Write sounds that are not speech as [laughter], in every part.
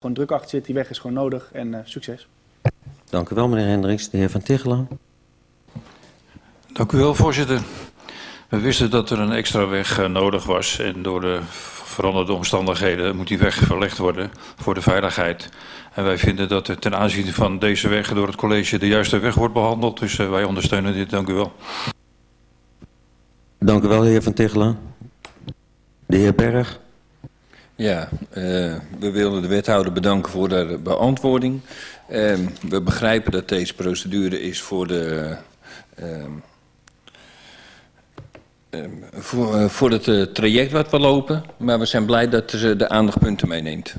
gewoon druk achter zit. Die weg is gewoon nodig en uh, succes. Dank u wel, meneer Hendricks. De heer Van Tichelen. Dank u wel, voorzitter. We wisten dat er een extra weg uh, nodig was en door de veranderde omstandigheden moet die weg verlegd worden voor de veiligheid. En wij vinden dat er ten aanzien van deze weg door het college de juiste weg wordt behandeld. Dus uh, wij ondersteunen dit. Dank u wel. Dank u wel, heer Van Tichelen. De heer Berg. Ja, uh, we willen de wethouder bedanken voor de beantwoording. Uh, we begrijpen dat deze procedure is voor de... Uh, voor, uh, voor het uh, traject wat we lopen. Maar we zijn blij dat ze de aandachtspunten meeneemt.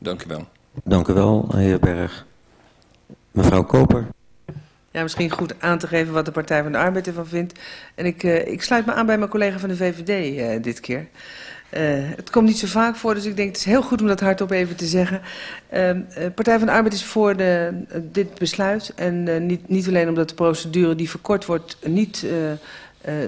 Dank u wel. Dank u wel, heer Berg. Mevrouw Koper. Ja, misschien goed aan te geven wat de Partij van de Arbeid ervan vindt. En ik, ik sluit me aan bij mijn collega van de VVD uh, dit keer. Uh, het komt niet zo vaak voor, dus ik denk het is heel goed om dat hardop even te zeggen. Uh, Partij van de Arbeid is voor de, dit besluit. En uh, niet, niet alleen omdat de procedure die verkort wordt niet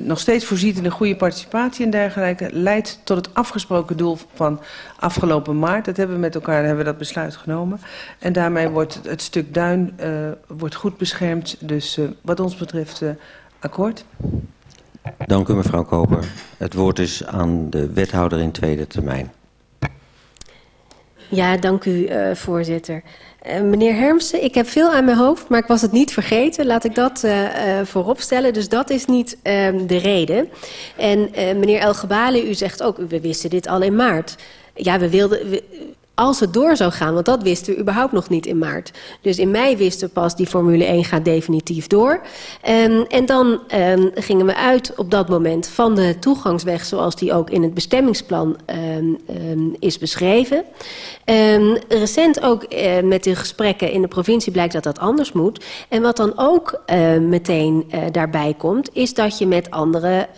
nog steeds voorziet in een goede participatie en dergelijke, leidt tot het afgesproken doel van afgelopen maart. Dat hebben we met elkaar hebben we dat besluit genomen. En daarmee wordt het, stuk duin wordt goed beschermd. Dus wat ons betreft akkoord. Dank u mevrouw Koper. Het woord is aan de wethouder in tweede termijn. Ja, dank u uh, voorzitter. Uh, meneer Hermsen, ik heb veel aan mijn hoofd, maar ik was het niet vergeten. Laat ik dat uh, uh, voorop stellen. Dus dat is niet de reden. En meneer El Gebali, u zegt ook, we wisten dit al in maart. Ja, we wilden... als het door zou gaan, want dat wisten we überhaupt nog niet in maart. Dus in mei wisten we pas, die Formule 1 gaat definitief door. Um, en dan um, gingen we uit op dat moment van de toegangsweg... zoals die ook in het bestemmingsplan um, is beschreven. recent ook uh, met de gesprekken in de provincie blijkt dat dat anders moet. En wat dan ook uh, meteen uh, daarbij komt... is dat je met andere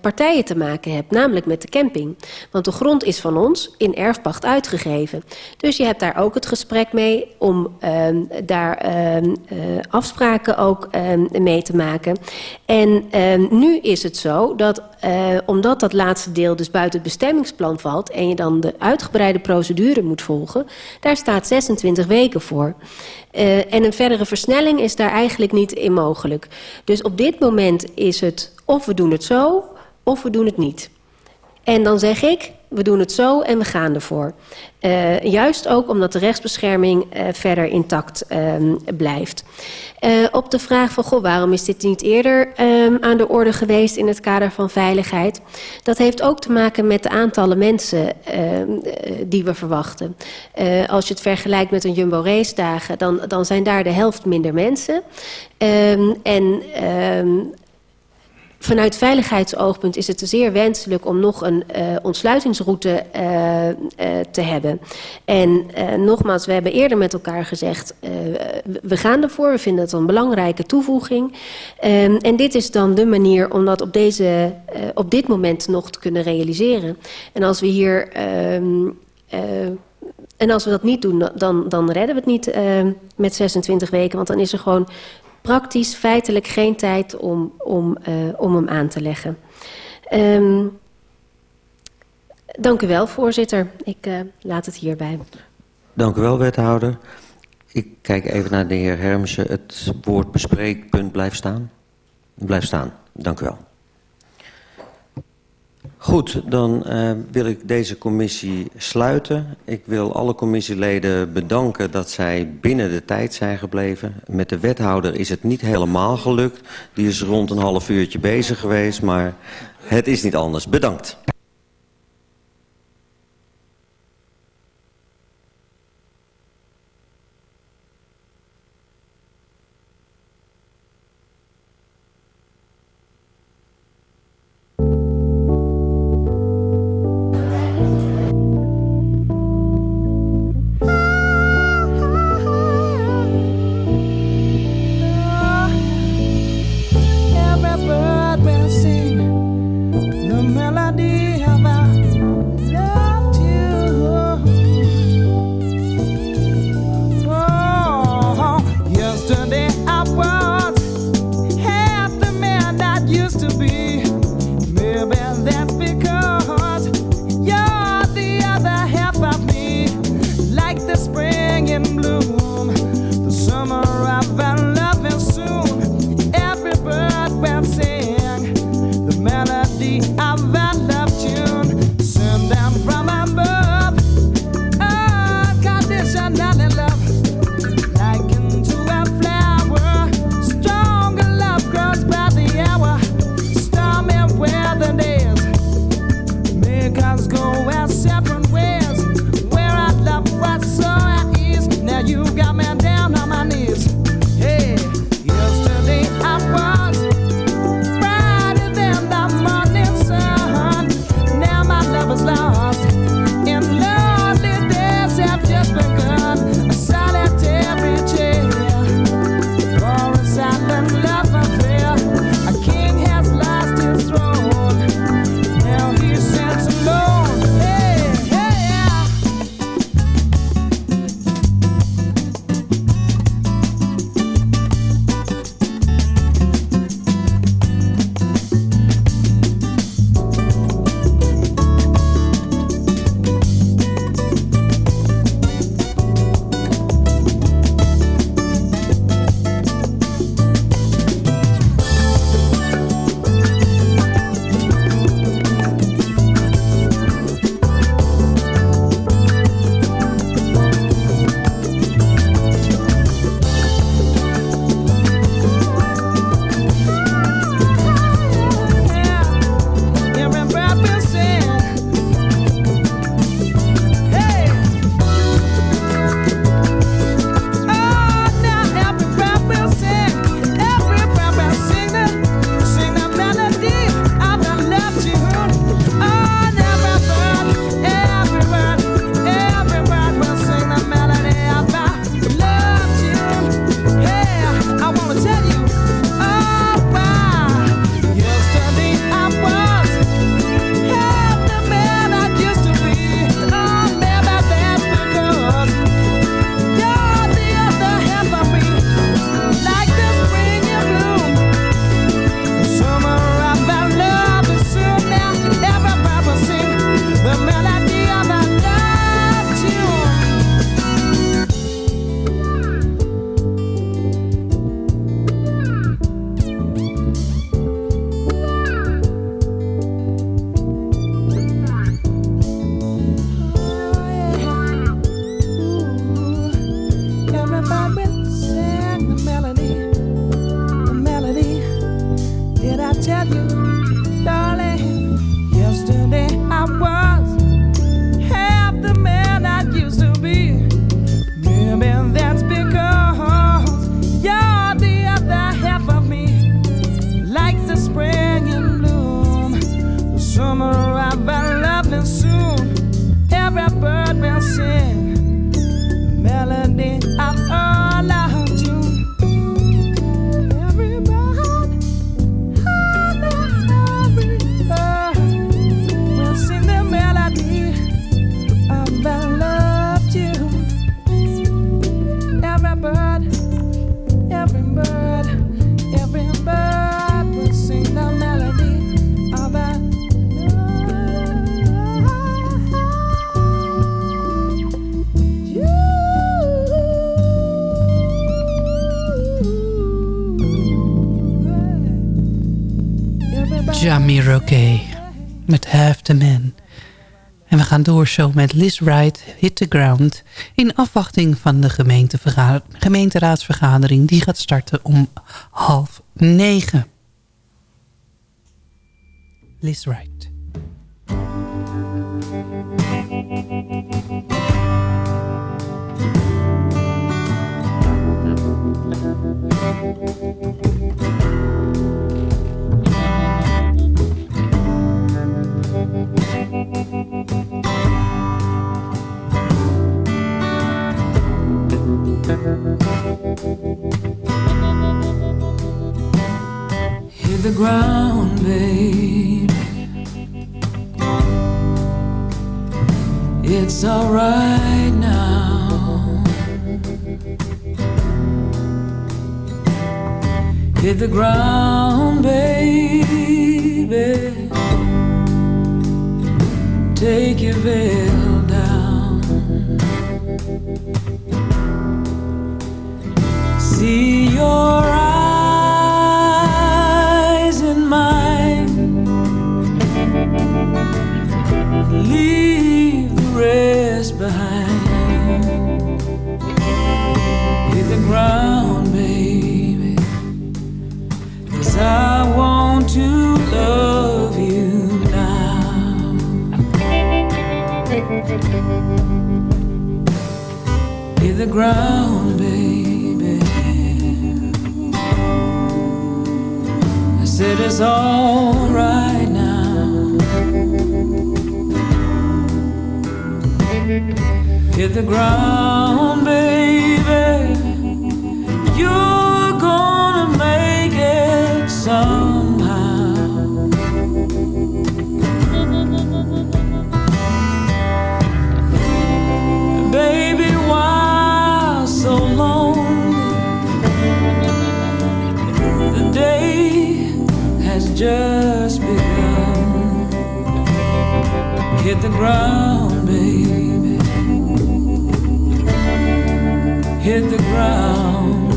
partijen te maken hebt, namelijk met de camping. Want de grond is van ons in erfpacht uit uitgegeven. Dus je hebt daar ook het gesprek mee om uh, daar uh, uh, afspraken ook uh, mee te maken. En nu is het zo dat uh, omdat dat laatste deel dus buiten het bestemmingsplan valt... en je dan de uitgebreide procedure moet volgen... daar staat 26 weken voor. Uh, en een verdere versnelling is daar eigenlijk niet in mogelijk. Dus op dit moment is het of we doen het zo of we doen het niet. En dan zeg ik, we doen het zo en we gaan ervoor. Uh, juist ook omdat de rechtsbescherming uh, verder intact um, blijft. Uh, op de vraag van, goh, waarom is dit niet eerder um, aan de orde geweest in het kader van veiligheid? Dat heeft ook te maken met de aantallen mensen die we verwachten. als je het vergelijkt met een Jumbo race dagen, dan, dan zijn daar de helft minder mensen. En Vanuit veiligheidsoogpunt is het zeer wenselijk om nog een uh, ontsluitingsroute uh, uh, te hebben. En nogmaals, we hebben eerder met elkaar gezegd, we gaan ervoor. We vinden het een belangrijke toevoeging. Um, en dit is dan de manier om dat op, deze, op dit moment nog te kunnen realiseren. En als we hier... Um, en als we dat niet doen, dan, dan redden we het niet met 26 weken. Want dan is er gewoon praktisch feitelijk geen tijd om, om, uh, om hem aan te leggen. Um, dank u wel, voorzitter. Ik uh, laat het hierbij. Dank u wel, wethouder. Ik kijk even naar de heer Hermsen. Het woord bespreekpunt blijft staan. Blijft staan. Dank u wel. Goed, dan uh, wil ik deze commissie sluiten. Ik wil alle commissieleden bedanken dat zij binnen de tijd zijn gebleven. Met de wethouder is het niet helemaal gelukt. Die is rond een half uurtje bezig geweest, maar het is niet anders. Bedankt. Zo met Liz Wright, Hit the Ground... in afwachting van de gemeenteraadsvergadering... die gaat starten om half negen. Liz Wright. Ground, babe. It's alright now. Hit the ground, baby. Take your veil down. See your Hit the ground, baby. I said it's alright now. Hit the ground, baby. Ground, baby. Hit the ground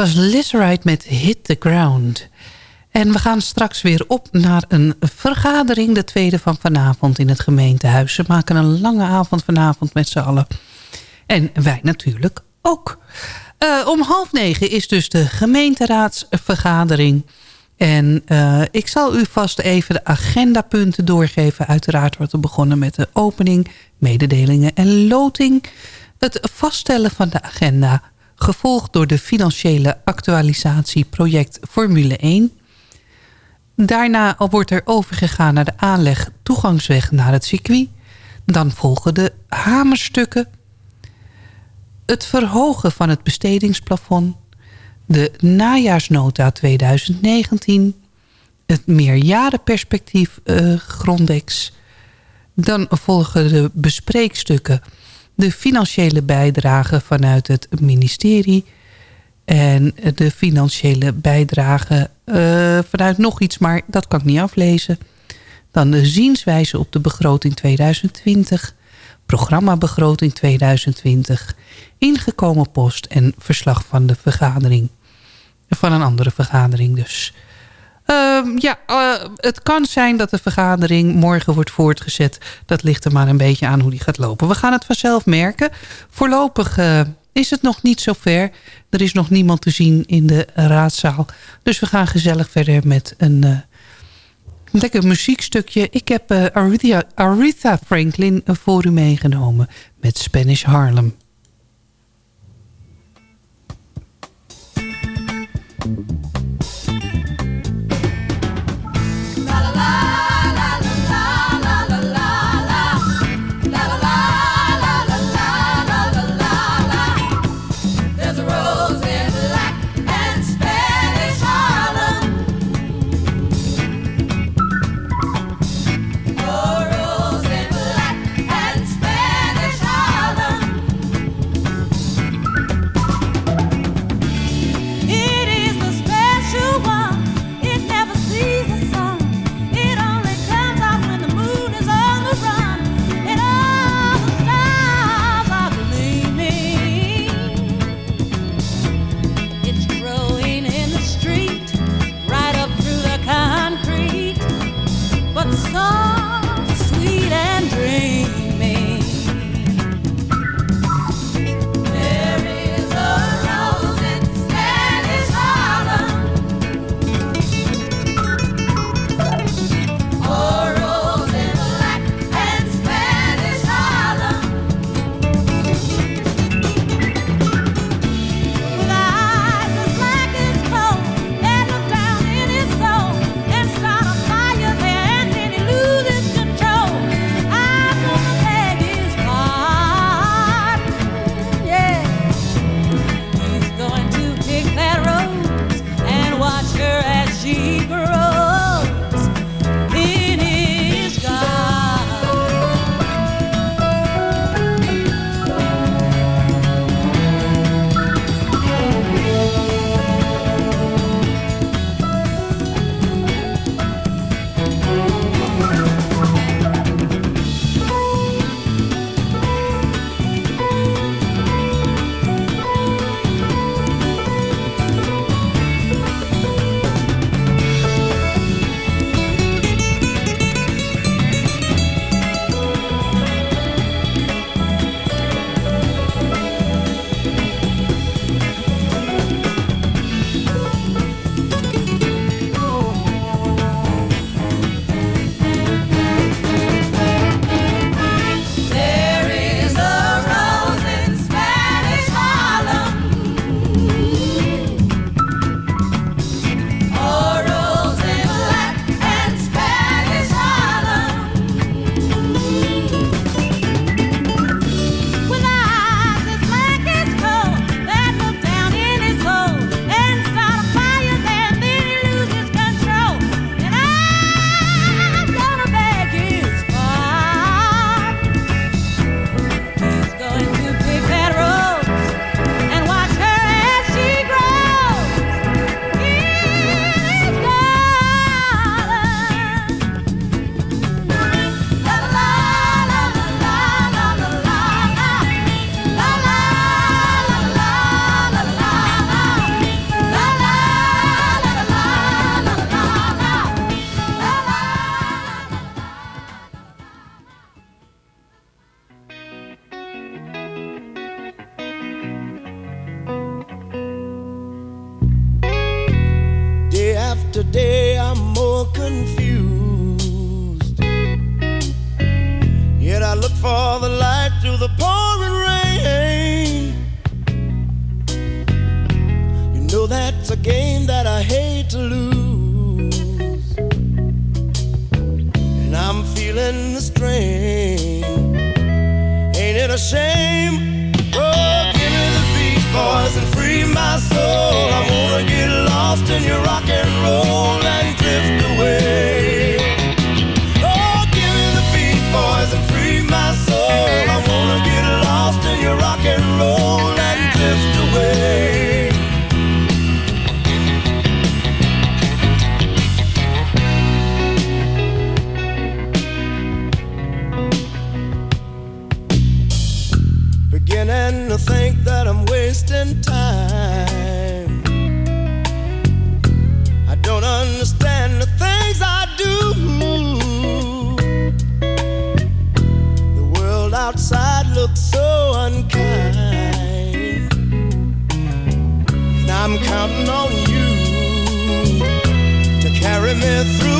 was Liz met Hit the Ground. En we gaan straks weer op naar een vergadering, de tweede van vanavond in het gemeentehuis. Ze maken een lange avond vanavond met z'n allen. En wij natuurlijk ook. Eh, om half negen is dus de gemeenteraadsvergadering. En eh, ik zal u vast even de agendapunten doorgeven. Uiteraard wordt er begonnen met de opening, mededelingen en loting. Het vaststellen van de agenda, gevolgd door de financiële actualisatie project Formule 1. Daarna wordt er overgegaan naar de aanleg toegangsweg naar het circuit. Dan volgen de hamerstukken. Het verhogen van het bestedingsplafond. De najaarsnota 2019. Het meerjarenperspectief eh, Grondex. Dan volgen de bespreekstukken. De financiële bijdrage vanuit het ministerie. En de financiële bijdrage eh, vanuit nog iets, maar dat kan ik niet aflezen. Dan de zienswijze op de begroting 2020. Programmabegroting 2020. Ingekomen post en verslag van de vergadering. Van een andere vergadering dus. Ehm, ja, eh, het kan zijn dat de vergadering morgen wordt voortgezet. Dat ligt er maar een beetje aan hoe die gaat lopen. We gaan het vanzelf merken. Voorlopig uh, is het nog niet zo ver. Er is nog niemand te zien in de raadzaal. Dus we gaan gezellig verder met een... Uh, lekker muziekstukje. Ik heb uh, Aretha, Aretha Franklin voor u meegenomen met Spanish Harlem. think that I'm wasting time. I don't understand the things I do. The world outside looks so unkind. And I'm counting on you to carry me through.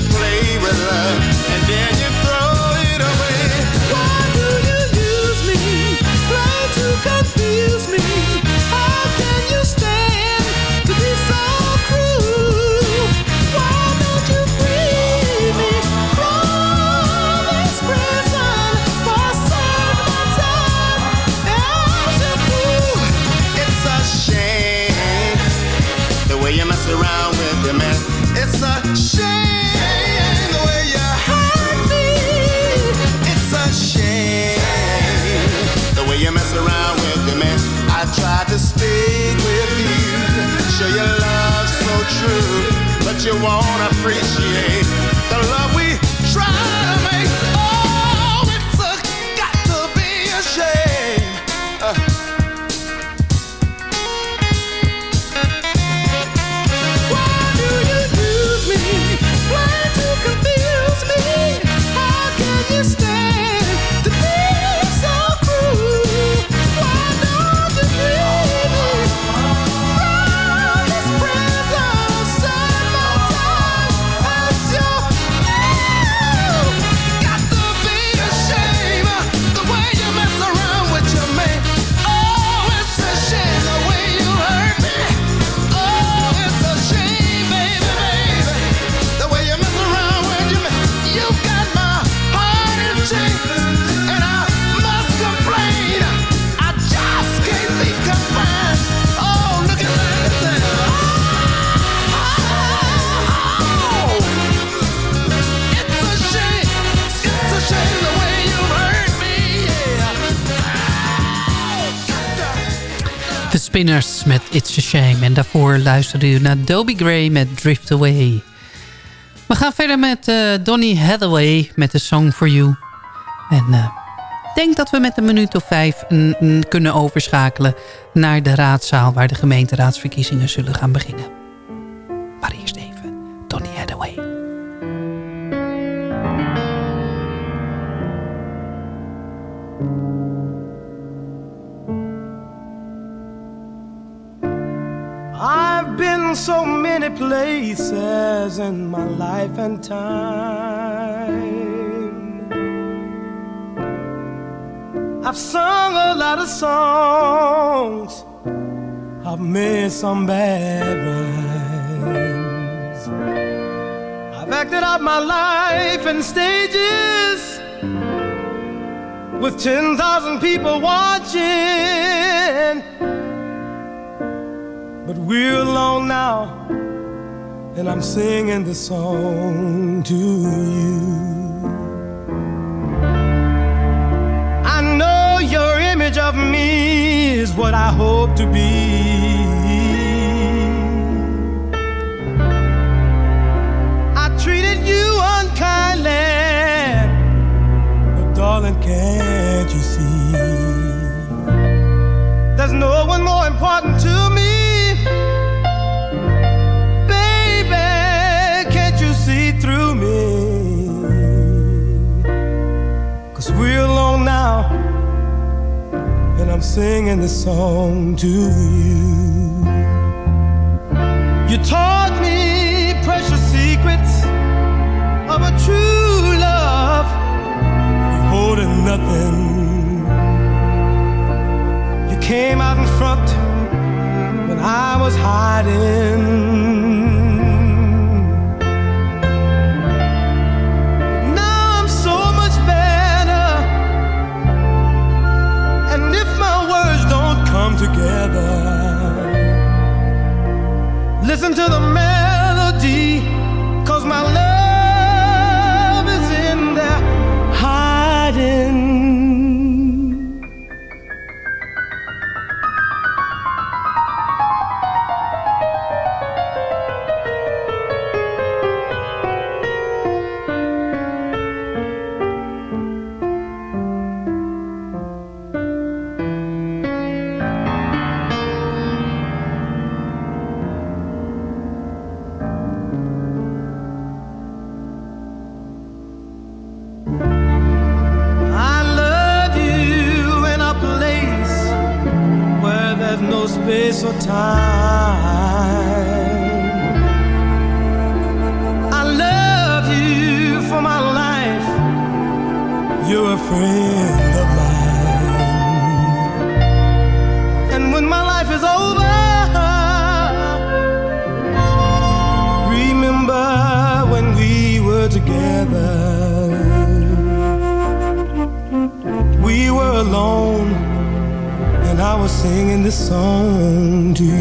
your place. true, but you won't appreciate the love we Met It's a Shame. En daarvoor luisterde u naar Dobie Gray met Drift Away. We gaan verder met uh, Donny Hathaway met The Song For You. En ik denk dat we met een minuut of vijf kunnen overschakelen... naar de raadzaal waar de gemeenteraadsverkiezingen zullen gaan beginnen. Maar eerst even Donny Hathaway. So many places in my life and time. I've sung a lot of songs, I've made some bad rhymes. I've acted out my life in stages with 10,000 people watching. But we're alone now, and I'm singing this song to you. I know your image of me is what I hope to be. I treated you unkindly, but darling, can't you see? There's no one more important to me. I'm singing this song to you. You taught me precious secrets of a true love, you holding nothing. You came out in front when I was hiding. Listen to the melody, cause my love singing this song to you.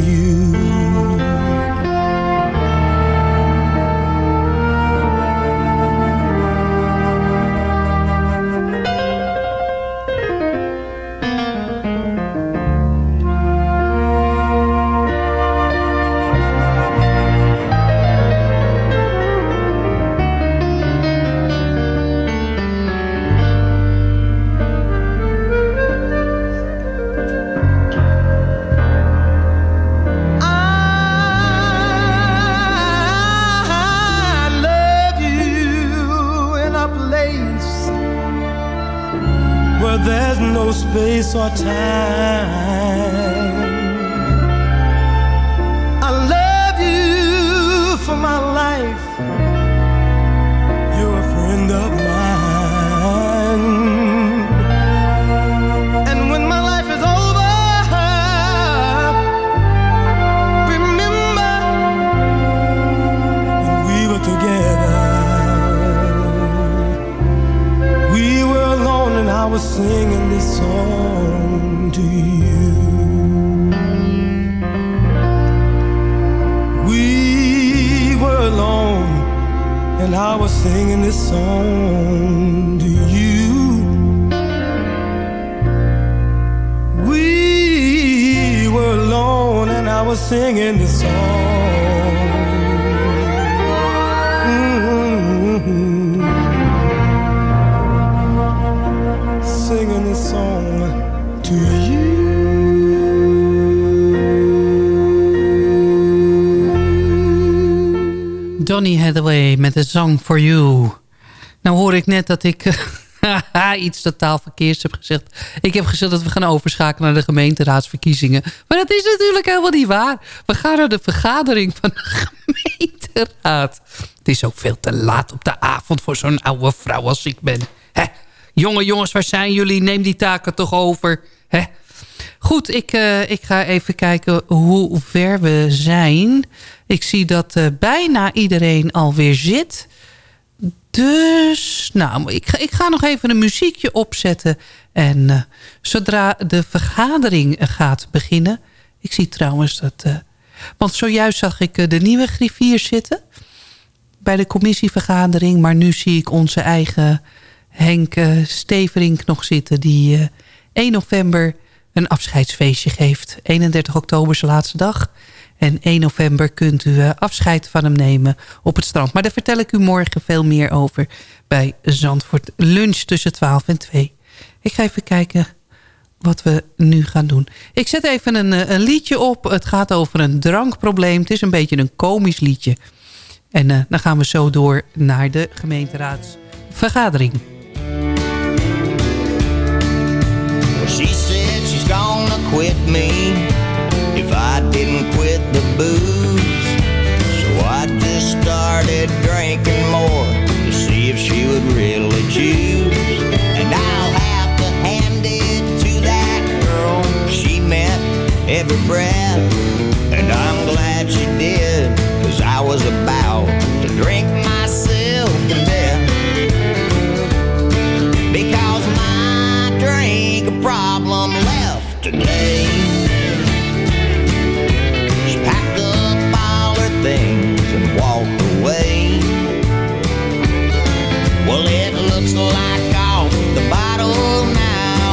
Met een Song for You. Nou hoor ik net dat ik [laughs] iets totaal verkeerds heb gezegd. Ik heb gezegd dat we gaan overschakelen naar de gemeenteraadsverkiezingen. Maar dat is natuurlijk helemaal niet waar. We gaan naar de vergadering van de [laughs] gemeenteraad. Het is ook veel te laat op de avond voor zo'n oude vrouw als ik ben. Hè? Jonge jongens, waar zijn jullie? Neem die taken toch over. Hè? Goed, ik, uh, ik ga even kijken hoe ver we zijn. Ik zie dat uh, bijna iedereen alweer zit. Dus, nou, ik ga, ik ga nog even een muziekje opzetten. En uh, zodra de vergadering gaat beginnen... Ik zie trouwens dat... want zojuist zag ik de nieuwe griffier zitten. Bij de commissievergadering. Maar nu zie ik onze eigen Henk Steverink nog zitten. Die 1 november een afscheidsfeestje geeft. 31 oktober is de laatste dag. En 1 november kunt u afscheid van hem nemen op het strand. Maar daar vertel ik u morgen veel meer over bij Zandvoort Lunch tussen 12 en 2. Ik ga even kijken wat we nu gaan doen. Ik zet even een, een liedje op. Het gaat over een drankprobleem. Het is een beetje een komisch liedje. En uh, dan gaan we zo door naar de gemeenteraadsvergadering. She quit me if I didn't quit the booze. So I just started drinking more to see if she would really choose. And I'll have to hand it to that girl. She meant every breath.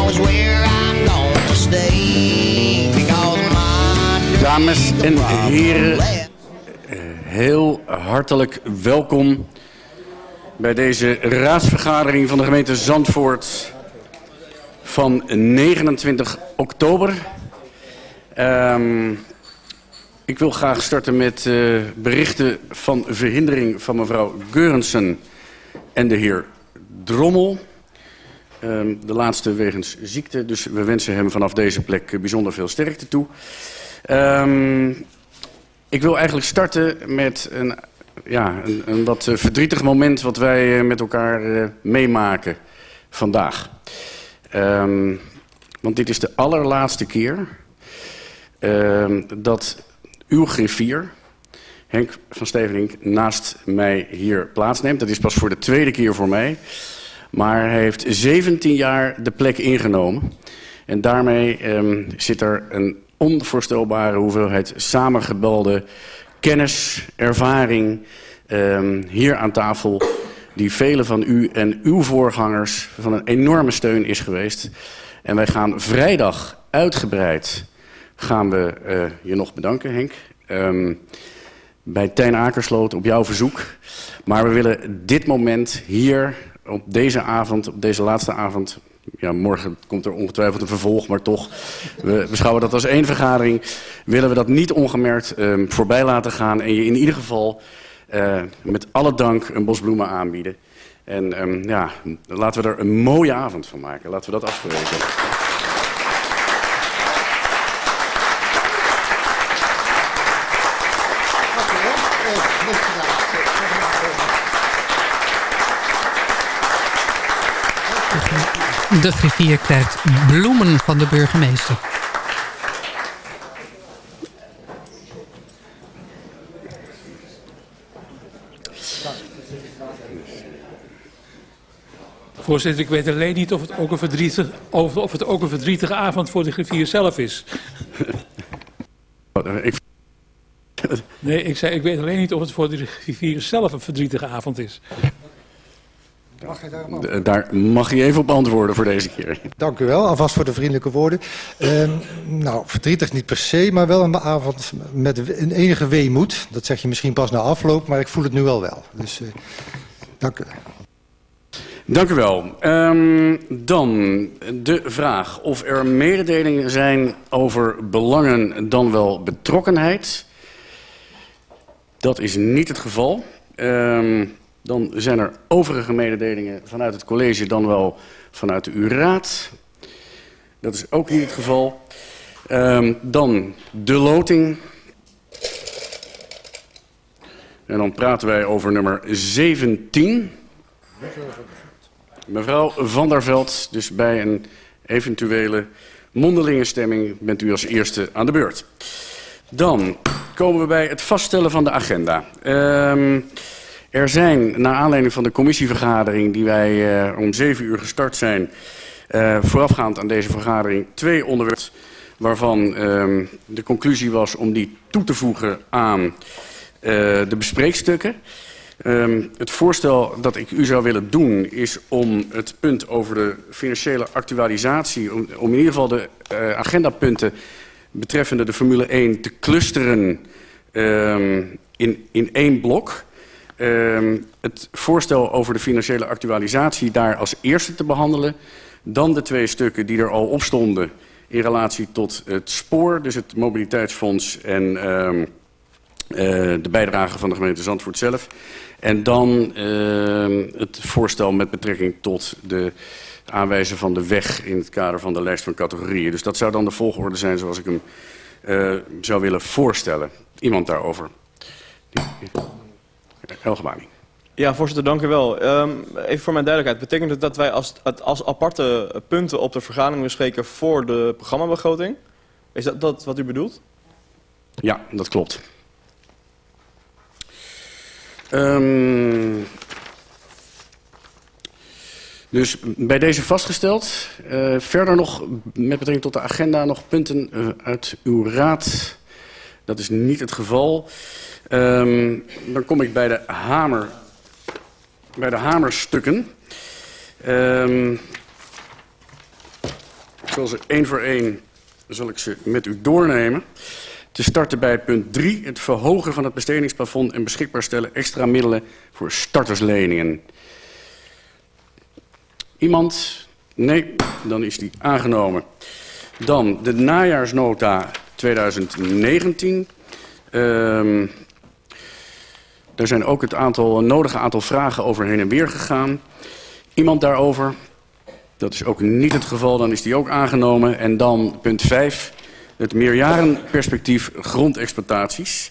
Is where Dames en heren, left. heel hartelijk welkom bij deze raadsvergadering van de gemeente Zandvoort van 29 oktober. Ehm, ik wil graag starten met eh, berichten van verhindering van mevrouw Geurensen en de heer Drommel. Ehm, de laatste wegens ziekte, dus we wensen hem vanaf deze plek bijzonder veel sterkte toe. Ehm, ik wil eigenlijk starten met een, ja, een, een wat eh, verdrietig moment wat wij eh, met elkaar meemaken vandaag. Ehm, want dit is de allerlaatste keer ehm, dat uw griffier, Henk van Stevenink, naast mij hier plaatsneemt. Dat is pas voor de tweede keer voor mij. Maar hij heeft 17 jaar de plek ingenomen. En daarmee ehm, zit er een onvoorstelbare hoeveelheid samengebelde kennis, ervaring hier aan tafel... die velen van u en uw voorgangers van een enorme steun is geweest. En wij gaan vrijdag uitgebreid gaan we eh, je nog bedanken, Henk. Ehm, bij Tijn Akersloot op jouw verzoek. Maar we willen dit moment hier op deze avond, op deze laatste avond... Ja, morgen komt er ongetwijfeld een vervolg, maar toch, we beschouwen dat als één vergadering. Willen we dat niet ongemerkt ehm, voorbij laten gaan en je in ieder geval eh, met alle dank een bos bloemen aanbieden. En ehm, ja, laten we er een mooie avond van maken. Laten we dat afspreken. De griffier krijgt bloemen van de burgemeester. Voorzitter, ik weet alleen niet of het ook een verdrietige, of, of het ook een verdrietige avond voor de griffier zelf is. Ik, Nee, ik zei, ik weet alleen niet of het voor de griffier zelf een verdrietige avond is. Mag je daarop D- Daar mag je even op antwoorden voor deze keer. Dank u wel, alvast voor de vriendelijke woorden. Ehm, nou, verdrietig niet per se, maar wel een avond met een enige weemoed. Dat zeg je misschien pas na afloop, maar ik voel het nu al wel. Dus eh, dank u. Dank u wel. Ehm, dan de vraag of er mededelingen zijn over belangen dan wel betrokkenheid. Dat is niet het geval. Ehm, dan zijn er overige mededelingen vanuit het college dan wel vanuit de U-raad. Dat is ook niet het geval. Ehm, dan de loting. En dan praten wij over nummer 17. Mevrouw Van der Veld, dus bij een eventuele mondelinge stemming bent u als eerste aan de beurt. Dan komen we bij het vaststellen van de agenda. Ehm, er zijn, naar aanleiding van de commissievergadering die wij eh, om 7 uur gestart zijn, eh, voorafgaand aan deze vergadering, twee onderwerpen waarvan ehm, de conclusie was om die toe te voegen aan eh, de bespreekstukken. Ehm, het voorstel dat ik u zou willen doen is om het punt over de financiële actualisatie, om, in ieder geval de eh, agendapunten betreffende de Formule 1 te clusteren ehm, in, in één blok. Ehm, het voorstel over de financiële actualisatie daar als eerste te behandelen. Dan de twee stukken die er al op stonden in relatie tot het spoor, dus het mobiliteitsfonds en eh, de bijdrage van de gemeente Zandvoort zelf. En dan ehm, het voorstel met betrekking tot de aanwijzen van de weg in het kader van de lijst van categorieën. Dus dat zou dan de volgorde zijn zoals ik hem eh, zou willen voorstellen. Iemand daarover? Helgebani. Ja, voorzitter, dank u wel. Ehm, even voor mijn duidelijkheid. Betekent het dat wij als, als aparte punten op de vergadering bespreken voor de programmabegroting? Is dat, dat wat u bedoelt? Ja, dat klopt. Ehm, dus bij deze vastgesteld. Eh, verder nog met betrekking tot de agenda nog punten eh, uit uw raad. Dat is niet het geval. Ehm, dan kom ik bij de hamer, bij de hamerstukken. Ehm, ik zal ze één voor één zal ik ze met u doornemen. Te starten bij punt 3, het verhogen van het bestedingsplafond en beschikbaar stellen extra middelen voor startersleningen. Iemand? Nee, dan is die aangenomen. Dan de najaarsnota 2019. Ehm er zijn ook het aantal, een nodige aantal vragen over heen en weer gegaan. Iemand daarover? Dat is ook niet het geval, dan is die ook aangenomen. En dan punt 5, het meerjarenperspectief grondexploitaties.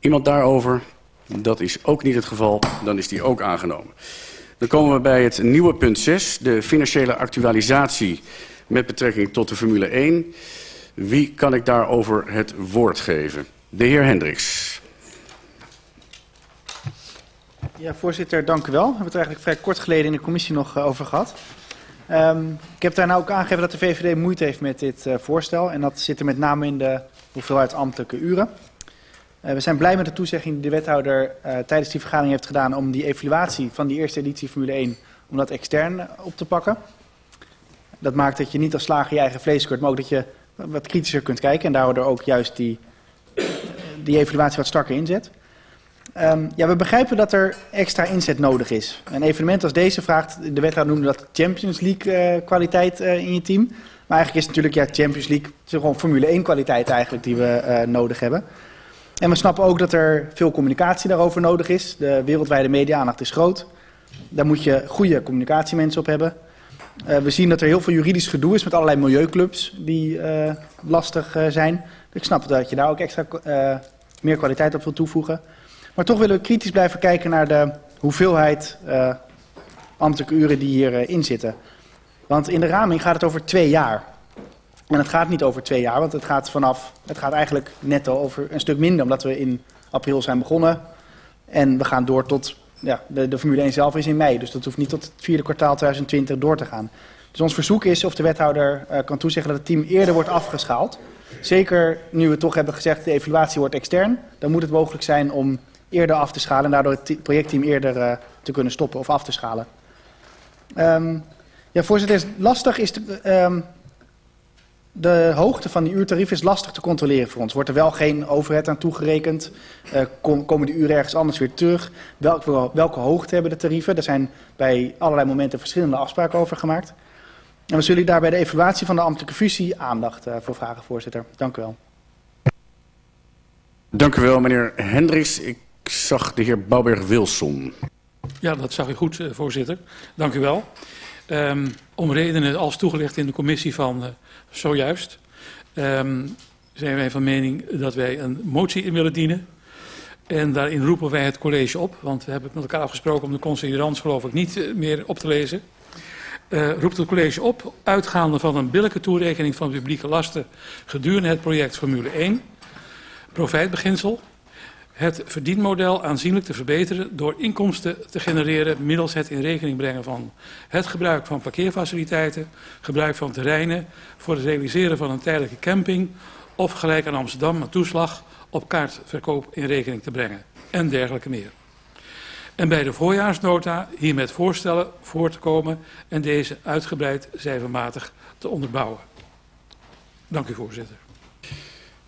Iemand daarover? Dat is ook niet het geval, dan is die ook aangenomen. Dan komen we bij het nieuwe punt 6, de financiële actualisatie met betrekking tot de Formule 1. Wie kan ik daarover het woord geven? De heer Hendricks. Ja, voorzitter, dank u wel. We hebben het eigenlijk vrij kort geleden in de commissie nog eh, over gehad. Um, ik heb daar nou ook aangegeven dat de VVD moeite heeft met dit uh, voorstel. En dat zit er met name in de hoeveelheid ambtelijke uren. Uh, we zijn blij met de toezegging die de wethouder uh, tijdens die vergadering heeft gedaan om die evaluatie van die eerste editie Formule 1 om dat extern op te pakken. Dat maakt dat je niet als slager je eigen vlees keurt, maar ook dat je wat kritischer kunt kijken en daardoor ook juist die, die evaluatie wat strakker inzet. Um, ja, we begrijpen dat er extra inzet nodig is. Een evenement als deze vraagt, de wethouder noemde dat Champions League uh, kwaliteit uh, in je team. Maar eigenlijk is het natuurlijk, ja, Champions League, het is gewoon Formule 1 kwaliteit eigenlijk die we uh, nodig hebben. En we snappen ook dat er veel communicatie daarover nodig is. De wereldwijde media-aandacht is groot. Daar moet je goede communicatiemensen op hebben. We zien dat er heel veel juridisch gedoe is met allerlei milieuclubs die lastig zijn. Ik snap dat je daar ook extra meer kwaliteit op wil toevoegen. Maar toch willen we kritisch blijven kijken naar de hoeveelheid uh, ambtelijke uren die hierin uh, zitten. Want in de raming gaat het over twee jaar. En het gaat niet over twee jaar, want het gaat vanaf, het gaat eigenlijk netto over een stuk minder, omdat we in april zijn begonnen. En we gaan door tot, ja, de, de Formule 1 zelf is in mei, dus dat hoeft niet tot het vierde kwartaal 2020 door te gaan. Dus ons verzoek is of de wethouder uh, kan toezeggen dat het team eerder wordt afgeschaald. Zeker nu we toch hebben gezegd de evaluatie wordt extern, dan moet het mogelijk zijn om eerder af te schalen en daardoor het projectteam eerder uh, te kunnen stoppen of af te schalen. Ehm, ja, voorzitter, lastig is de, ehm, de hoogte van die uurtarief is lastig te controleren voor ons. Wordt er wel geen overheid aan toegerekend? Eh, kom- komen de uren ergens anders weer terug? Welke, welke hoogte hebben de tarieven? Daar zijn bij allerlei momenten verschillende afspraken over gemaakt. En we zullen daar bij de evaluatie van de ambtelijke fusie aandacht eh, voor vragen, voorzitter. Dank u wel. Dank u wel, meneer Hendricks. Ik zag de heer Bouwberg-Wilson. Ja, dat zag u goed, eh, voorzitter. Dank u wel. Ehm, om redenen als toegelicht in de commissie van eh, zojuist... ehm, zijn wij van mening dat wij een motie in willen dienen. En daarin roepen wij het college op, want we hebben met elkaar afgesproken om de considerans geloof ik niet eh, meer op te lezen. Eh, roept het college op, uitgaande van een billijke toerekening van publieke lasten gedurende het project Formule 1, profijtbeginsel, het verdienmodel aanzienlijk te verbeteren door inkomsten te genereren middels het in rekening brengen van het gebruik van parkeerfaciliteiten, gebruik van terreinen voor het realiseren van een tijdelijke camping of gelijk aan Amsterdam een toeslag op kaartverkoop in rekening te brengen en dergelijke meer. En bij de voorjaarsnota hier met voorstellen voor te komen en deze uitgebreid cijfermatig te onderbouwen. Dank u voorzitter.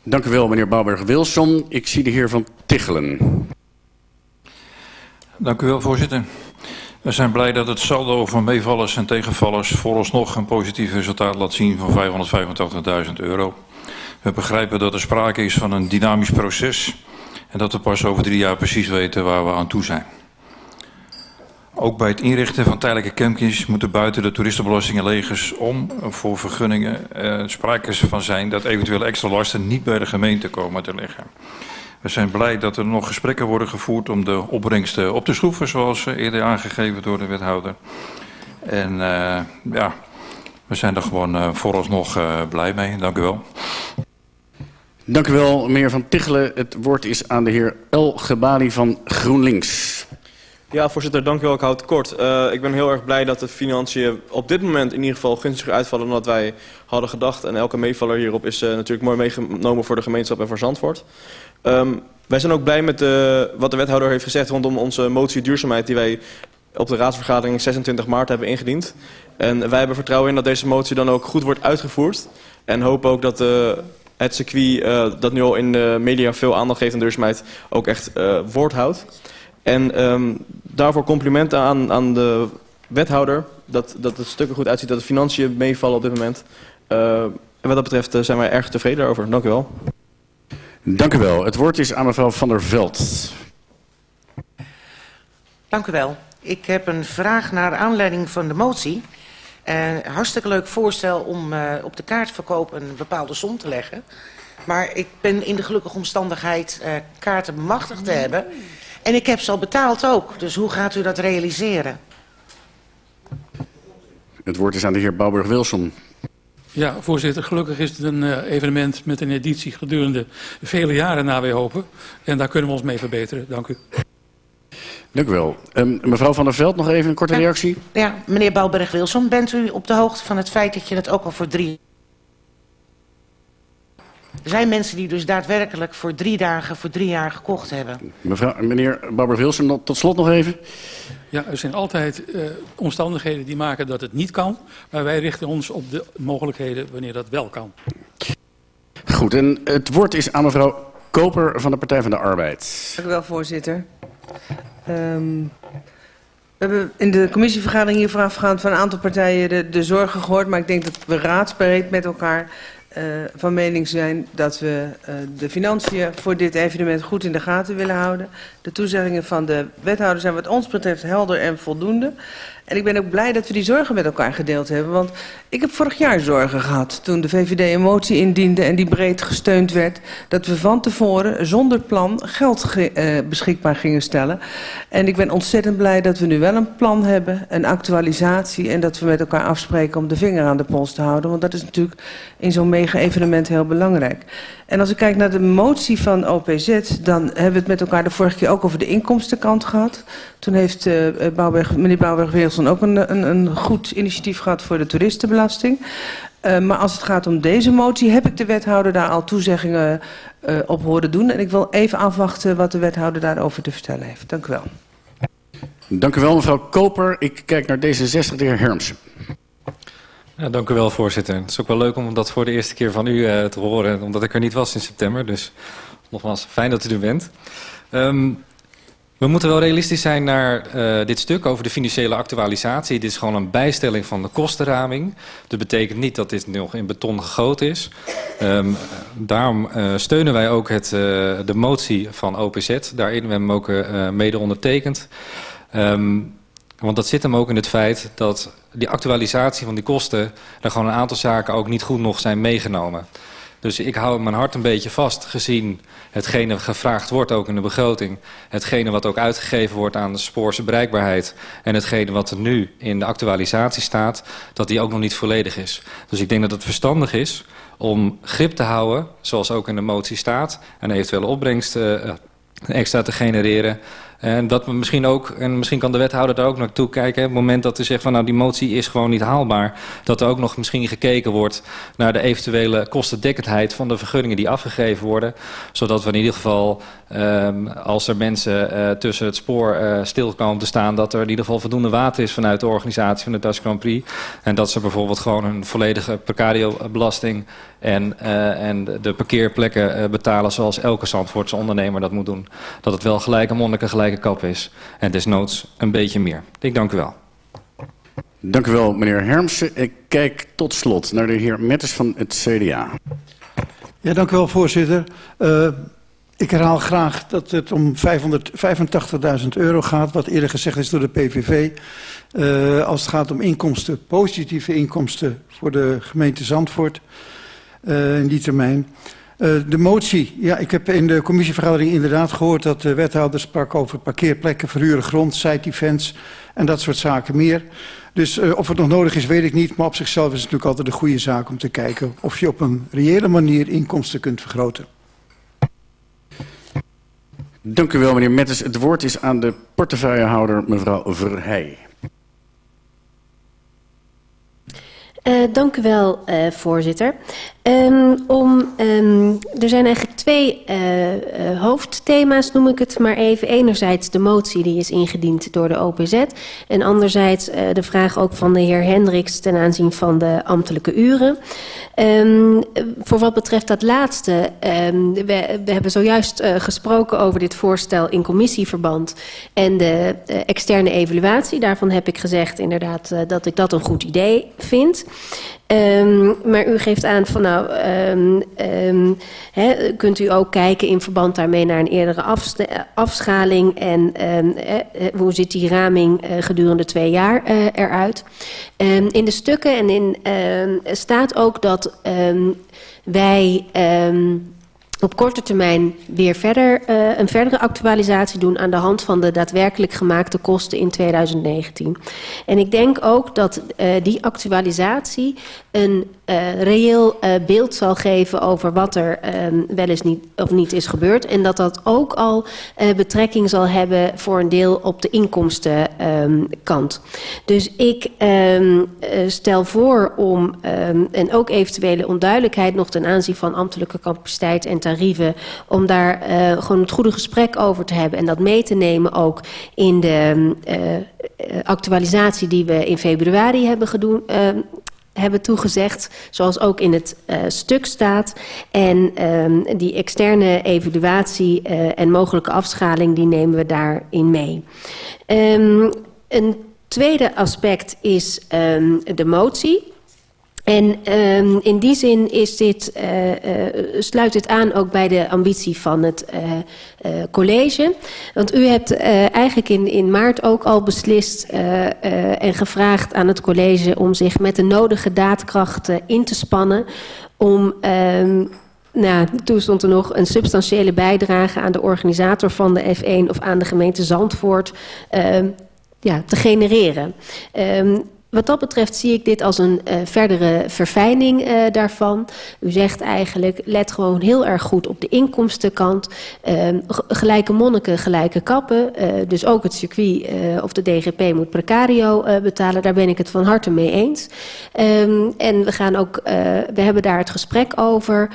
Dank u wel, meneer Bouwberg-Wilson. Ik zie de heer Van Tichelen. Dank u wel, voorzitter. We zijn blij dat het saldo van meevallers en tegenvallers vooralsnog een positief resultaat laat zien van 585.000 euro. We begrijpen dat er sprake is van een dynamisch proces en dat we pas over drie jaar precies weten waar we aan toe zijn. Ook bij het inrichten van tijdelijke campings moeten buiten de toeristenbelasting en legers om voor vergunningen eh, sprake van zijn dat eventuele extra lasten niet bij de gemeente komen te liggen. We zijn blij dat er nog gesprekken worden gevoerd om de opbrengsten op te schroeven, zoals eh, eerder aangegeven door de wethouder. En uh, ja, we zijn er gewoon uh, vooralsnog uh, blij mee. Dank u wel. Dank u wel, meneer Van Tichelen. Het woord is aan de heer El Gebali van GroenLinks. Ja, voorzitter, dank u wel. Ik houd het kort. Uh, ik ben heel erg blij dat de financiën op dit moment in ieder geval gunstiger uitvallen dan wat wij hadden gedacht. En elke meevaller hierop is uh, natuurlijk mooi meegenomen voor de gemeenschap en voor Zandvoort. Um, wij zijn ook blij met de, wat de wethouder heeft gezegd rondom onze motie duurzaamheid die wij op de raadsvergadering 26 maart hebben ingediend. En wij hebben vertrouwen in dat deze motie dan ook goed wordt uitgevoerd. En hopen ook dat het circuit dat nu al in de media veel aandacht geeft aan duurzaamheid ook echt woord houdt. En um, daarvoor complimenten aan, aan de wethouder. Dat, dat het stuk er goed uitziet, dat de financiën meevallen op dit moment. Uh, en wat dat betreft uh, zijn wij erg tevreden daarover. Dank u wel. Dank u wel. Het woord is aan mevrouw Van der Veld. Dank u wel. Ik heb een vraag naar aanleiding van de motie. Uh, hartstikke leuk voorstel om uh, op de kaartverkoop een bepaalde som te leggen. Maar ik ben in de gelukkige omstandigheid uh, kaarten bemachtigd te hebben. En ik heb ze al betaald ook. Dus hoe gaat u dat realiseren? Het woord is aan de heer Bouwburg-Wilson. Ja, voorzitter. Gelukkig is het een uh, evenement met een editie gedurende vele jaren na wij hopen. En daar kunnen we ons mee verbeteren. Dank u. Dank u wel. Um, mevrouw Van der Veld, nog even een korte ja, reactie. Ja, meneer Bouwberg-Wilson, bent u op de hoogte van het feit dat je het ook al voor drie... Er zijn mensen die dus daadwerkelijk voor drie dagen, voor drie jaar gekocht hebben. Mevrouw, meneer Bouwberg-Wilson, tot slot nog even. Ja, er zijn altijd uh, omstandigheden die maken dat het niet kan. Maar wij richten ons op de mogelijkheden wanneer dat wel kan. Goed, en het woord is aan mevrouw Koper van de Partij van de Arbeid. Dank u wel, voorzitter. Um, we hebben in de commissievergadering hier voorafgaand van een aantal partijen de, de zorgen gehoord. Maar ik denk dat we raadsbreed met elkaar van mening zijn dat we uh, de financiën voor dit evenement goed in de gaten willen houden. De toezeggingen van de wethouder zijn wat ons betreft helder en voldoende. En ik ben ook blij dat we die zorgen met elkaar gedeeld hebben. Want ik heb vorig jaar zorgen gehad toen de VVD een motie indiende en die breed gesteund werd. Dat we van tevoren zonder plan geld ge, uh, beschikbaar gingen stellen. En ik ben ontzettend blij dat we nu wel een plan hebben, een actualisatie. En dat we met elkaar afspreken om de vinger aan de pols te houden. Want dat is natuurlijk in zo'n mega-evenement heel belangrijk. En als ik kijk naar de motie van OPZ, dan hebben we het met elkaar de vorige keer ook over de inkomstenkant gehad. Toen heeft uh, Bouwberg, meneer Bouwberg-Wilson ook een, een, een goed initiatief gehad voor de toeristenbelasting. Uh, maar als het gaat om deze motie, heb ik de wethouder daar al toezeggingen uh, op horen doen. En ik wil even afwachten wat de wethouder daarover te vertellen heeft. Dank u wel. Dank u wel, mevrouw Koper. Ik kijk naar D66, de heer Hermsen. Ja, dank u wel, voorzitter. Het is ook wel leuk om dat voor de eerste keer van u uh, te horen, omdat ik er niet was in september. Dus nogmaals, fijn dat u er bent. Um, we moeten wel realistisch zijn naar uh, dit stuk over de financiële actualisatie. Dit is gewoon een bijstelling van de kostenraming. Dat betekent niet dat dit nog in beton gegoten is. Um, daarom uh, steunen wij ook het, de motie van OPZ. Daarin hebben we hem ook mede ondertekend. Um, want dat zit hem ook in het feit dat die actualisatie van die kosten... er gewoon een aantal zaken ook niet goed nog zijn meegenomen. Dus ik hou mijn hart een beetje vast gezien hetgene gevraagd wordt ook in de begroting. Hetgene wat ook uitgegeven wordt aan de spoorse bereikbaarheid. En hetgene wat er nu in de actualisatie staat, dat die ook nog niet volledig is. Dus ik denk dat het verstandig is om grip te houden, zoals ook in de motie staat. En eventuele opbrengst uh, extra te genereren en dat we misschien ook, en misschien kan de wethouder daar ook naartoe kijken... op het moment dat hij zegt van nou die motie is gewoon niet haalbaar... dat er ook nog misschien gekeken wordt naar de eventuele kostendekkendheid van de vergunningen die afgegeven worden. Zodat we in ieder geval, um, als er mensen uh, tussen het spoor uh, stil komen te staan... dat er in ieder geval voldoende water is vanuit de organisatie van de Dutch Grand Prix. En dat ze bijvoorbeeld gewoon een volledige precario-belasting... En, uh, en de parkeerplekken uh, betalen zoals elke Zandvoortse ondernemer dat moet doen. Dat het wel gelijke monniken, gelijke kap is. En desnoods een beetje meer. Ik dank u wel. Dank u wel, meneer Hermsen. Ik kijk tot slot naar de heer Metters van het CDA. Ja, dank u wel, voorzitter. Uh, ik herhaal graag dat het om 585.000 euro gaat, wat eerder gezegd is door de PVV. Uh, als het gaat om inkomsten, positieve inkomsten voor de gemeente Zandvoort uh, in die termijn. Uh, de motie, ja, ik heb in de commissievergadering inderdaad gehoord dat de wethouder sprak over parkeerplekken, verhuren grond, site events en dat soort zaken meer. Dus uh, of het nog nodig is, weet ik niet. Maar op zichzelf is het natuurlijk altijd een goede zaak om te kijken of je op een reële manier inkomsten kunt vergroten. Dank u wel, meneer Metters. Het woord is aan de portefeuillehouder, mevrouw Verheij. Uh, dank u wel, uh, voorzitter. Um, om, um, er zijn eigenlijk twee uh, uh, hoofdthema's, noem ik het maar even. Enerzijds de motie die is ingediend door de OPZ. En anderzijds uh, de vraag ook van de heer Hendricks ten aanzien van de ambtelijke uren. Um, voor wat betreft dat laatste, we, we, hebben zojuist gesproken over dit voorstel in commissieverband. En de externe evaluatie, daarvan heb ik gezegd inderdaad dat ik dat een goed idee vind. Um, maar u geeft aan van nou, um, he, kunt u ook kijken in verband daarmee naar een eerdere afschaling en he, hoe ziet die raming uh, gedurende twee jaar uh, eruit. in de stukken en in staat ook dat wij op korte termijn weer verder, uh, een verdere actualisatie doen aan de hand van de daadwerkelijk gemaakte kosten in 2019. En ik denk ook dat uh, die actualisatie een uh, reëel beeld zal geven over wat er um, wel eens niet of niet is gebeurd. En dat dat ook al betrekking zal hebben voor een deel op de inkomstenkant. Um, dus ik um, stel voor om, en ook eventuele onduidelijkheid nog ten aanzien van ambtelijke capaciteit en om daar gewoon het goede gesprek over te hebben en dat mee te nemen ook in de actualisatie die we in februari hebben gedoen, hebben toegezegd, zoals ook in het stuk staat. En um, die externe evaluatie en mogelijke afschaling, die nemen we daarin mee. Um, een tweede aspect is um, de motie. En um, in die zin is dit, uh, uh, sluit dit aan ook bij de ambitie van het uh, college. Want u hebt eigenlijk in, in maart ook al beslist en gevraagd aan het college om zich met de nodige daadkrachten in te spannen om... Um, nou, toen stond er nog een substantiële bijdrage aan de organisator van de F1 of aan de gemeente Zandvoort uh, ja, te genereren. Wat dat betreft zie ik dit als een uh, verdere verfijning uh, daarvan. U zegt eigenlijk, let gewoon heel erg goed op de inkomstenkant. Uh, gelijke monniken, gelijke kappen. Uh, dus ook het circuit of de DGP moet precario betalen. Daar ben ik het van harte mee eens. Um, en we gaan ook, we hebben daar het gesprek over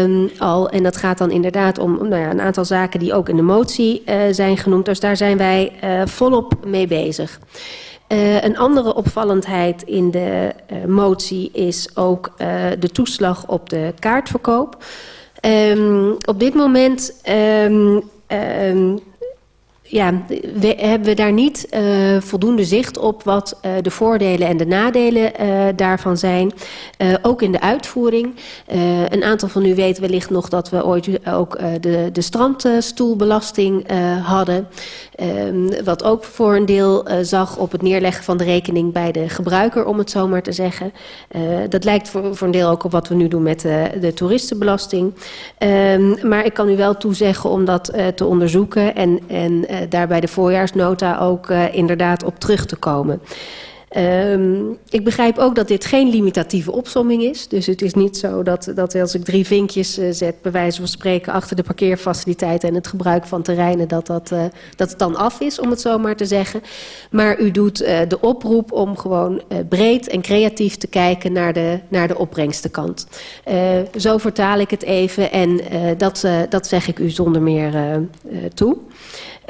um, al. En dat gaat dan inderdaad om nou ja, een aantal zaken die ook in de motie zijn genoemd. Dus daar zijn wij volop mee bezig. Uh, een andere opvallendheid in de uh, motie is ook uh, de toeslag op de kaartverkoop. Um, op dit moment um, ja, we, hebben we daar niet uh, voldoende zicht op wat uh, de voordelen en de nadelen uh, daarvan zijn. ook in de uitvoering. een aantal van u weet wellicht nog dat we ooit ook de, de strandstoelbelasting hadden. Ehm, wat ook voor een deel zag op het neerleggen van de rekening bij de gebruiker, om het zo maar te zeggen. dat lijkt voor, voor een deel ook op wat we nu doen met de, toeristenbelasting. Um, maar ik kan u wel toezeggen om dat te onderzoeken en, en daar bij de voorjaarsnota ook uh, inderdaad op terug te komen. Um, ik begrijp ook dat dit geen limitatieve opsomming is. Dus het is niet zo dat, dat als ik drie vinkjes uh, zet, bij wijze van spreken, achter de parkeerfaciliteiten en het gebruik van terreinen, dat, dat, dat het dan af is, om het zo maar te zeggen. Maar u doet de oproep om gewoon breed en creatief te kijken naar de, naar de opbrengstenkant. zo vertaal ik het even en dat, dat zeg ik u zonder meer toe.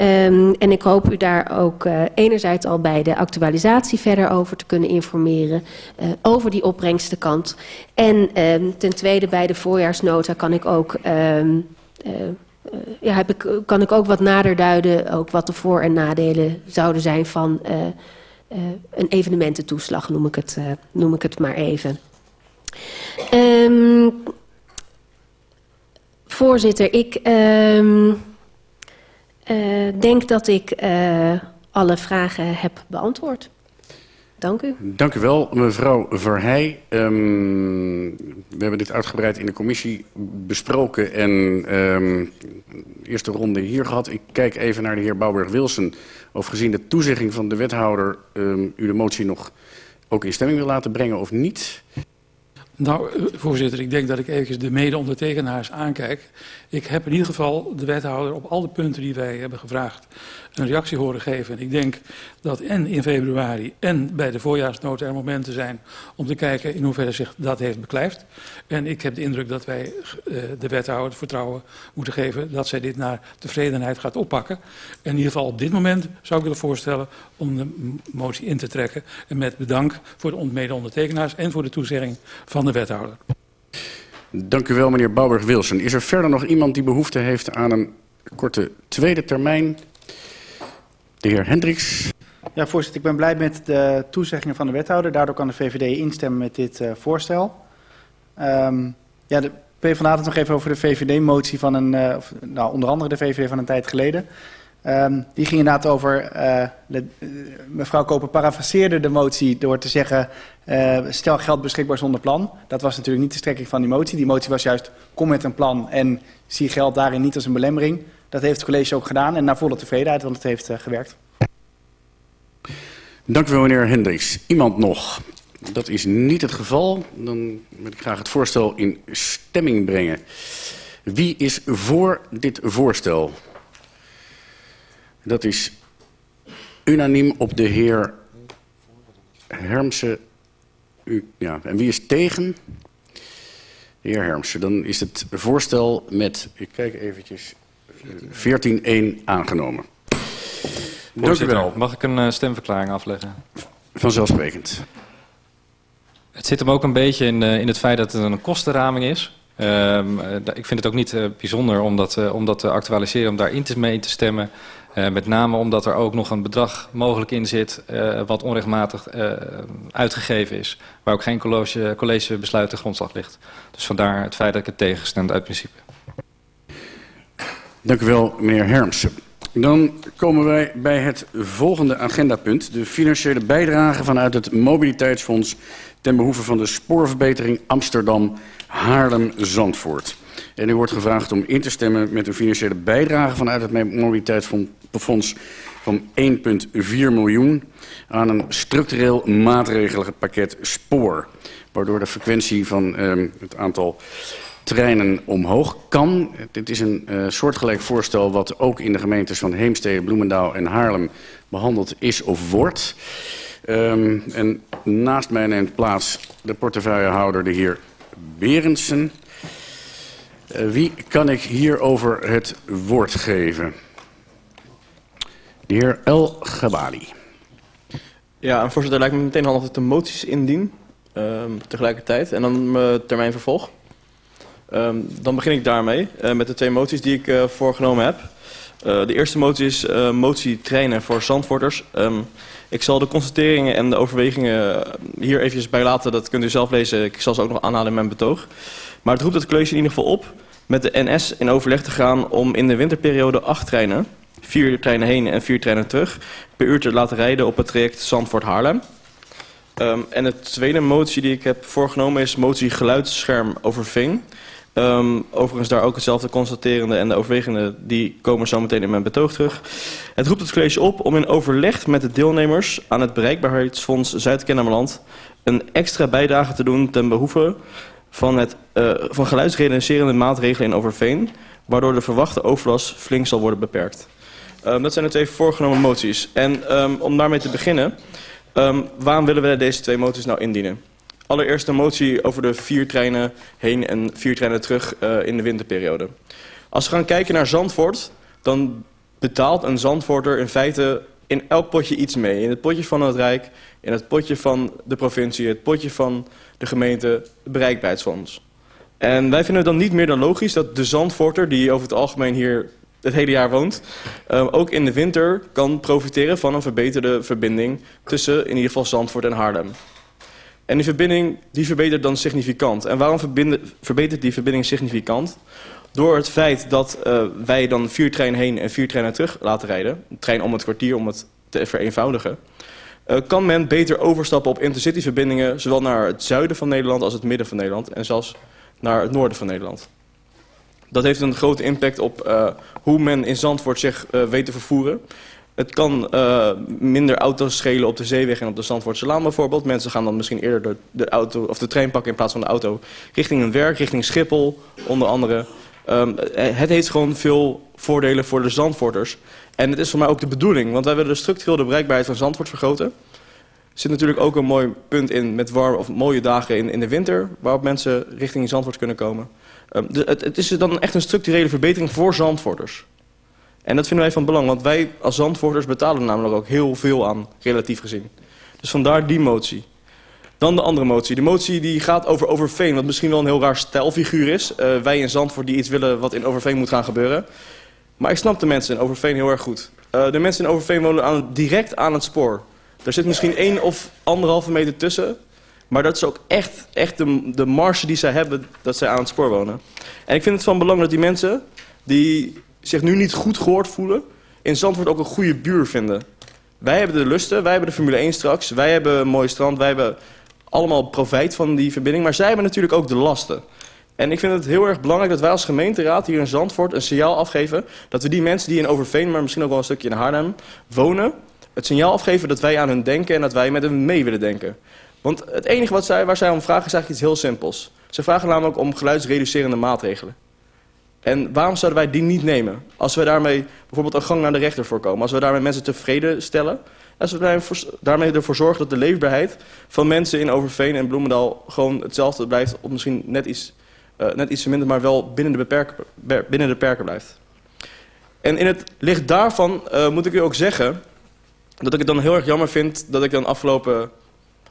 Um, en ik hoop u daar ook uh, enerzijds al bij de actualisatie verder over te kunnen informeren. Uh, over die opbrengstenkant. En um, ten tweede bij de voorjaarsnota kan ik ook... Um, uh, ja, heb ik, kan ik ook wat nader duiden, ook wat de voor- en nadelen zouden zijn van een evenemententoeslag, noem ik het, noem ik het maar even. Voorzitter, ik... Uh, denk dat ik uh, alle vragen heb beantwoord. Dank u. Dank u wel, mevrouw Verheij. Um, we hebben dit uitgebreid in de commissie besproken en de eerste ronde hier gehad. Ik kijk even naar de heer Bouwberg-Wilson. Of gezien de toezegging van de wethouder um, u de motie nog ook in stemming wil laten brengen of niet. Nou, voorzitter, ik denk dat ik even de mede-ondertekenaars aankijk. Ik heb in ieder geval de wethouder op al de punten die wij hebben gevraagd een reactie horen geven. En ik denk dat en in februari en bij de voorjaarsnota er momenten zijn om te kijken in hoeverre zich dat heeft beklijft. En ik heb de indruk dat wij uh, de wethouder vertrouwen moeten geven dat zij dit naar tevredenheid gaat oppakken. En in ieder geval op dit moment zou ik willen voorstellen om de motie in te trekken. En met bedank voor de mede-ondertekenaars en voor de toezegging van de wethouder. Dank u wel, meneer Bouwberg-Wilson. Is er verder nog iemand die behoefte heeft aan een korte tweede termijn? De heer Hendricks. Ja, voorzitter, ik ben blij met de toezeggingen van de wethouder. Daardoor kan de VVD instemmen met dit uh, voorstel. Um, ja, de PvdA had het nog even over de VVD-motie van een, of, nou, onder andere de VVD van een tijd geleden. Um, die ging inderdaad over, uh, mevrouw Koper parafraseerde de motie door te zeggen, uh, stel geld beschikbaar zonder plan. Dat was natuurlijk niet de strekking van die motie. Die motie was juist, kom met een plan en zie geld daarin niet als een belemmering. Dat heeft het college ook gedaan en naar volle tevredenheid, want het heeft uh, gewerkt. Dank u wel, meneer Hendricks. Iemand nog? Dat is niet het geval. Dan wil ik graag het voorstel in stemming brengen. Wie is voor dit voorstel? Dat is unaniem op de heer Hermsen. U, ja, en wie is tegen? De heer Hermsen. Dan is het voorstel met, ik kijk eventjes, 14-1 aangenomen. Dank u wel. Mag ik een uh, stemverklaring afleggen? Vanzelfsprekend. Het zit hem ook een beetje in, uh, in het feit dat het een kostenraming is. Um, uh, ik vind het ook niet uh, bijzonder om dat, uh, om dat te actualiseren, om daarin te, mee in te stemmen. Uh, met name omdat er ook nog een bedrag mogelijk in zit uh, wat onrechtmatig uh, uitgegeven is. Waar ook geen college, collegebesluit de grondslag ligt. Dus vandaar het feit dat ik het tegengestemd uit principe. Dank u wel, meneer Hermsen. Dan komen wij bij het volgende agendapunt. De financiële bijdrage vanuit het mobiliteitsfonds ten behoeve van de spoorverbetering Amsterdam-Haarlem-Zandvoort. En u wordt gevraagd om in te stemmen met een financiële bijdrage vanuit het mobiliteitsfonds van 1,4 miljoen aan een structureel maatregelenpakket spoor. Waardoor de frequentie van ehm, het aantal treinen omhoog kan. Dit is een uh, soortgelijk voorstel wat ook in de gemeentes van Heemstede, Bloemendaal en Haarlem behandeld is of wordt. Um, en naast mij neemt plaats de portefeuillehouder, de heer Berendsen. Uh, wie kan ik hierover het woord geven? De heer El Gabali. Ja, en voorzitter, lijkt me meteen handig dat de moties indien. Um, tegelijkertijd. En dan mijn termijn vervolg. Um, dan begin ik daarmee uh, met de twee moties die ik uh, voorgenomen heb. Uh, de eerste motie is motie treinen voor Zandvoorters. Um, ik zal de constateringen en de overwegingen hier eventjes bij laten. Dat kunt u zelf lezen. Ik zal ze ook nog aanhalen in mijn betoog. Maar het roept het college in ieder geval op met de NS in overleg te gaan om in de winterperiode acht treinen, vier treinen heen en vier treinen terug, per uur te laten rijden op het traject Zandvoort-Haarlem. Um, en de tweede motie die ik heb voorgenomen is motie geluidsscherm over Veen. Um, overigens daar ook hetzelfde constaterende en de overwegende die komen zo meteen in mijn betoog terug. Het roept het college op om in overleg met de deelnemers aan het bereikbaarheidsfonds Zuid-Kennemerland een extra bijdrage te doen ten behoeve van, het, uh, van geluidsreducerende maatregelen in Overveen, waardoor de verwachte overlast flink zal worden beperkt. Um, dat zijn de twee voorgenomen moties. En um, om daarmee te beginnen, um, waarom willen we deze twee moties nou indienen? Allereerst een motie over de vier treinen heen en vier treinen terug uh, in de winterperiode. Als we gaan kijken naar Zandvoort, dan betaalt een Zandvoorter in feite in elk potje iets mee. In het potje van het Rijk, in het potje van de provincie, het potje van de gemeente, het bereikbaarheidsfonds. En wij vinden het dan niet meer dan logisch dat de Zandvoorter, die over het algemeen hier het hele jaar woont, uh, ook in de winter kan profiteren van een verbeterde verbinding tussen in ieder geval Zandvoort en Haarlem. En die verbinding die verbetert dan significant. En waarom verbetert die verbinding significant? Door het feit dat uh, wij dan vier treinen heen en vier treinen terug laten rijden, een trein om het kwartier om het te vereenvoudigen, uh, kan men beter overstappen op intercity verbindingen, zowel naar het zuiden van Nederland als het midden van Nederland en zelfs naar het noorden van Nederland. Dat heeft een grote impact op uh, hoe men in Zandvoort zich uh, weet te vervoeren. Het kan uh, minder auto's schelen op de zeeweg en op de Zandvoortse Laan bijvoorbeeld. Mensen gaan dan misschien eerder de, auto, of de trein pakken in plaats van de auto richting hun werk, richting Schiphol onder andere. Um, het heeft gewoon veel voordelen voor de Zandvoorters. En het is voor mij ook de bedoeling, want wij willen de structureel de bereikbaarheid van Zandvoort vergroten. Er zit natuurlijk ook een mooi punt in met warme of mooie dagen in, in de winter, waarop mensen richting Zandvoort kunnen komen. De, het, is dan echt een structurele verbetering voor Zandvoorters. En dat vinden wij van belang, want wij als Zandvoorters betalen namelijk ook heel veel aan, relatief gezien. Dus vandaar die motie. Dan de andere motie. De motie die gaat over Overveen, wat misschien wel een heel raar stijlfiguur is. Uh, wij in Zandvoort die iets willen wat in Overveen moet gaan gebeuren. Maar ik snap de mensen in Overveen heel erg goed. Uh, de mensen in Overveen wonen aan, direct aan het spoor. Er zit misschien één of anderhalve meter tussen. Maar dat is ook echt, echt de, de marge die zij hebben dat zij aan het spoor wonen. En ik vind het van belang dat die mensen die zich nu niet goed gehoord voelen... in Zandvoort ook een goede buur vinden. Wij hebben de lusten, wij hebben de Formule 1 straks... wij hebben een mooi strand, wij hebben allemaal profijt van die verbinding... maar zij hebben natuurlijk ook de lasten. En ik vind het heel erg belangrijk dat wij als gemeenteraad hier in Zandvoort... een signaal afgeven dat we die mensen die in Overveen... maar misschien ook wel een stukje in Haarlem wonen... het signaal afgeven dat wij aan hun denken en dat wij met hen mee willen denken. Want het enige wat zij, waar zij om vragen is eigenlijk iets heel simpels. Ze vragen namelijk om geluidsreducerende maatregelen. En waarom zouden wij die niet nemen? Als we daarmee bijvoorbeeld een gang naar de rechter voorkomen. Als we daarmee mensen tevreden stellen. Als we daarmee ervoor zorgen dat de leefbaarheid van mensen in Overveen en Bloemendaal gewoon hetzelfde blijft. Of misschien net iets, uh, net iets minder, maar wel binnen de, beperken, binnen de perken blijft. En in het licht daarvan uh, moet ik u ook zeggen dat ik het dan heel erg jammer vind dat ik dan afgelopen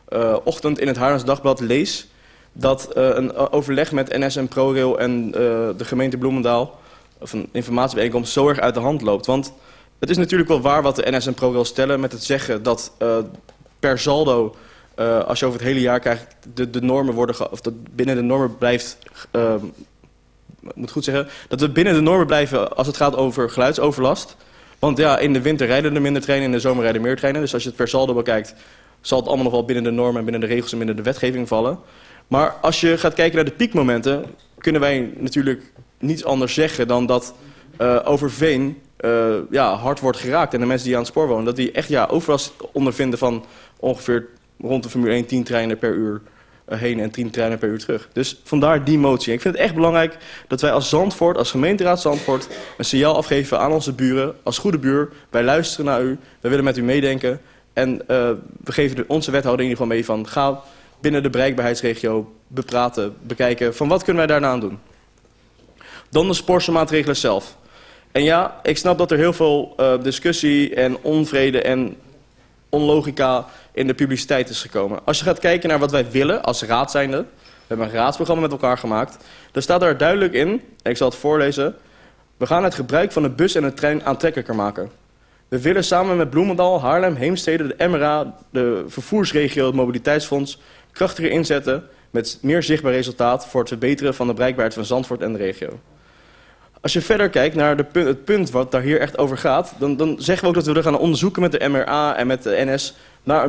uh, ochtend in het Haarlands Dagblad lees dat uh, een overleg met NS en ProRail en de gemeente Bloemendaal, of een informatiebijeenkomst, zo erg uit de hand loopt. Want het is natuurlijk wel waar wat de NS en ProRail stellen met het zeggen dat per saldo, als je over het hele jaar krijgt, de, de normen worden, of dat binnen de normen blijft, ik moet goed zeggen, dat we binnen de normen blijven als het gaat over geluidsoverlast. Want ja, in de winter rijden er minder treinen, in de zomer rijden er meer treinen. Dus als je het per saldo bekijkt, zal het allemaal nog wel binnen de normen en binnen de regels en binnen de wetgeving vallen. Maar als je gaat kijken naar de piekmomenten... kunnen wij natuurlijk niets anders zeggen dan dat uh, Overveen eh, ja, hard wordt geraakt. En de mensen die aan het spoor wonen, dat die echt ja, overlast ondervinden van ongeveer rond de Formule 1 10 treinen per uur eh, heen en 10 treinen per uur terug. Dus vandaar die motie. Ik vind het echt belangrijk dat wij als Zandvoort, als gemeenteraad Zandvoort, een signaal afgeven aan onze buren. Als goede buur, wij luisteren naar u, wij willen met u meedenken. En uh, we geven de, onze wethouder in ieder geval mee van, ga binnen de bereikbaarheidsregio bepraten, bekijken van wat kunnen wij daarna aan doen. Dan de sportmaatregelen zelf. En ja, ik snap dat er heel veel uh, discussie en onvrede en onlogica in de publiciteit is gekomen. Als je gaat kijken naar wat wij willen als raad zijnde, we hebben een raadsprogramma met elkaar gemaakt, dan staat daar duidelijk in, en ik zal het voorlezen, we gaan het gebruik van de bus en de trein aantrekkelijker maken. We willen samen met Bloemendaal, Haarlem, Heemstede, de MRA, de vervoersregio, het mobiliteitsfonds krachtiger inzetten met meer zichtbaar resultaat voor het verbeteren van de bereikbaarheid van Zandvoort en de regio. Als je verder kijkt naar de punt, het punt wat daar hier echt over gaat, dan, dan zeggen we ook dat we er gaan onderzoeken met de MRA en met de NS naar